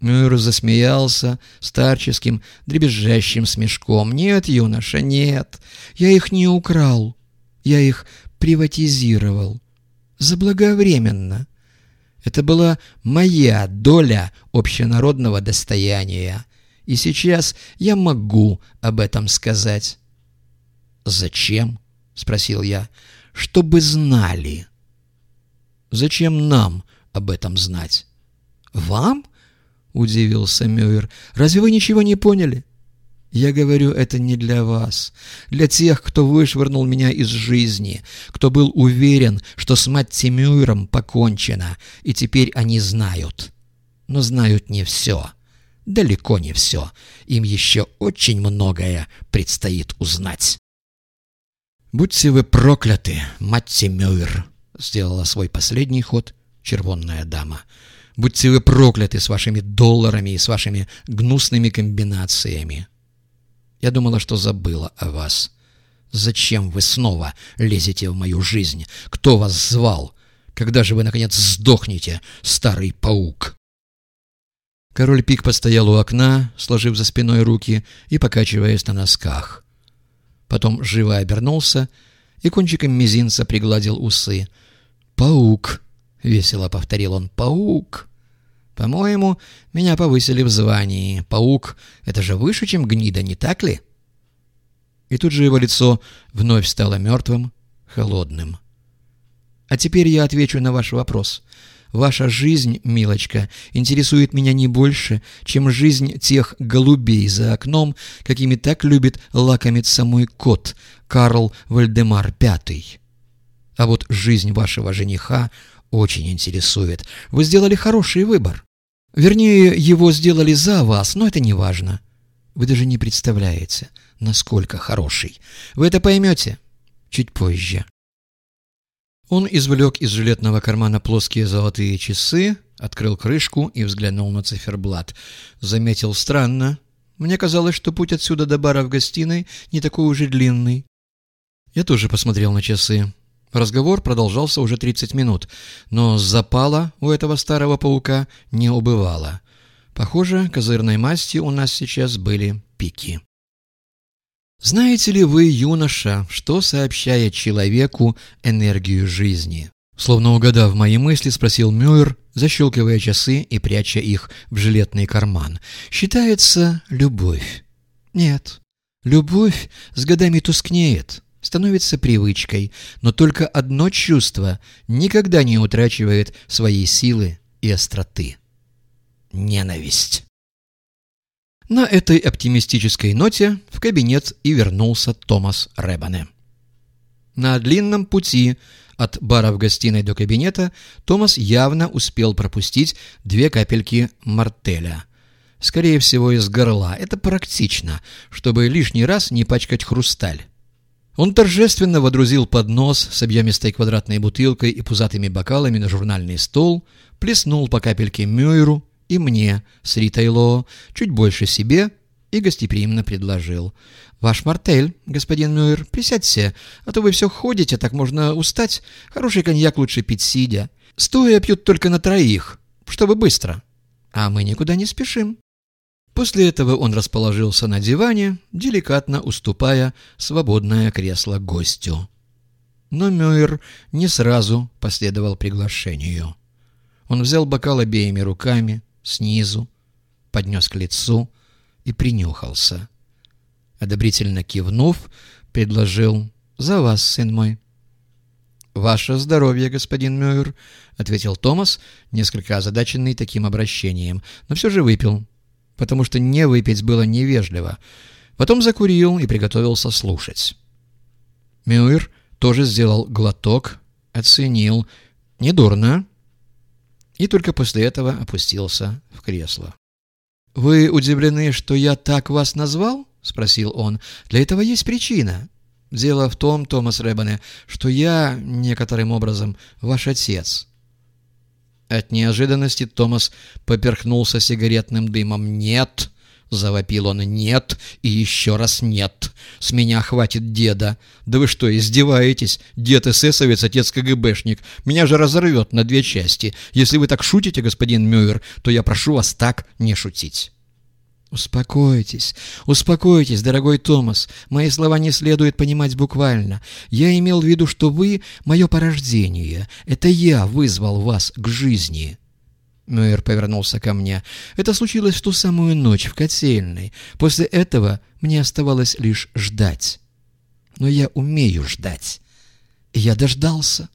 Мюр засмеялся старческим, дребезжащим смешком. «Нет, юноша, нет, я их не украл, я их приватизировал. Заблаговременно. Это была моя доля общенародного достояния, и сейчас я могу об этом сказать». «Зачем?» — спросил я. «Чтобы знали». «Зачем нам об этом знать?» «Вам?» — удивился Мюэр. «Разве вы ничего не поняли?» «Я говорю это не для вас, для тех, кто вышвырнул меня из жизни, кто был уверен, что с Матти Мюэром покончено, и теперь они знают. Но знают не все, далеко не все. Им еще очень многое предстоит узнать». «Будьте вы прокляты, Матти Мюэр!» — сделала свой последний ход червонная дама. «Будьте вы прокляты с вашими долларами и с вашими гнусными комбинациями!» Я думала, что забыла о вас. Зачем вы снова лезете в мою жизнь? Кто вас звал? Когда же вы, наконец, сдохнете, старый паук?» Король Пик постоял у окна, сложив за спиной руки и покачиваясь на носках потом живо обернулся и кончиком мизинца пригладил усы. «Паук!» — весело повторил он. «Паук!» «По-моему, меня повысили в звании. Паук — это же выше, чем гнида, не так ли?» И тут же его лицо вновь стало мертвым, холодным. «А теперь я отвечу на ваш вопрос. Ваша жизнь, милочка, интересует меня не больше, чем жизнь тех голубей за окном, какими так любит лакомиться мой кот, Карл Вальдемар Пятый. А вот жизнь вашего жениха очень интересует. Вы сделали хороший выбор. Вернее, его сделали за вас, но это не важно. Вы даже не представляете, насколько хороший. Вы это поймете чуть позже. Он извлек из жилетного кармана плоские золотые часы, открыл крышку и взглянул на циферблат. Заметил странно. Мне казалось, что путь отсюда до бара в гостиной не такой уже длинный. Я тоже посмотрел на часы. Разговор продолжался уже 30 минут, но запала у этого старого паука не убывало. Похоже, козырной масти у нас сейчас были пики. Знаете ли вы, юноша, что сообщает человеку энергию жизни? Словно угадав мои мысли, спросил Мюэр, защелкивая часы и пряча их в жилетный карман. Считается любовь. Нет, любовь с годами тускнеет, становится привычкой, но только одно чувство никогда не утрачивает своей силы и остроты. Ненависть. На этой оптимистической ноте в кабинет и вернулся Томас Рэббане. На длинном пути от бара в гостиной до кабинета Томас явно успел пропустить две капельки мартеля. Скорее всего, из горла. Это практично, чтобы лишний раз не пачкать хрусталь. Он торжественно водрузил поднос с объемистой квадратной бутылкой и пузатыми бокалами на журнальный стол, плеснул по капельке Мюйру, и мне с Ритой Ло, чуть больше себе, и гостеприимно предложил. «Ваш мартель, господин Мюэр, присядьте, а то вы все ходите, так можно устать. Хороший коньяк лучше пить сидя. Стоя пьют только на троих, чтобы быстро. А мы никуда не спешим». После этого он расположился на диване, деликатно уступая свободное кресло гостю. Но Мюэр не сразу последовал приглашению. Он взял бокал обеими руками, снизу, поднес к лицу и принюхался. Одобрительно кивнув, предложил «За вас, сын мой». «Ваше здоровье, господин Мюэр», — ответил Томас, несколько озадаченный таким обращением, но все же выпил, потому что не выпить было невежливо. Потом закурил и приготовился слушать. Мюэр тоже сделал глоток, оценил. «Недурно», и только после этого опустился в кресло. «Вы удивлены, что я так вас назвал?» — спросил он. «Для этого есть причина. Дело в том, Томас Рэббане, что я, некоторым образом, ваш отец». От неожиданности Томас поперхнулся сигаретным дымом. «Нет!» —— завопил он. «Нет и еще раз нет. С меня хватит деда. Да вы что, издеваетесь? Дед эсэсовец, отец КГБшник. Меня же разорвет на две части. Если вы так шутите, господин Мюэр, то я прошу вас так не шутить». «Успокойтесь, успокойтесь, дорогой Томас. Мои слова не следует понимать буквально. Я имел в виду, что вы — мое порождение. Это я вызвал вас к жизни». Мюэр повернулся ко мне. «Это случилось в ту самую ночь в котельной. После этого мне оставалось лишь ждать. Но я умею ждать. И я дождался».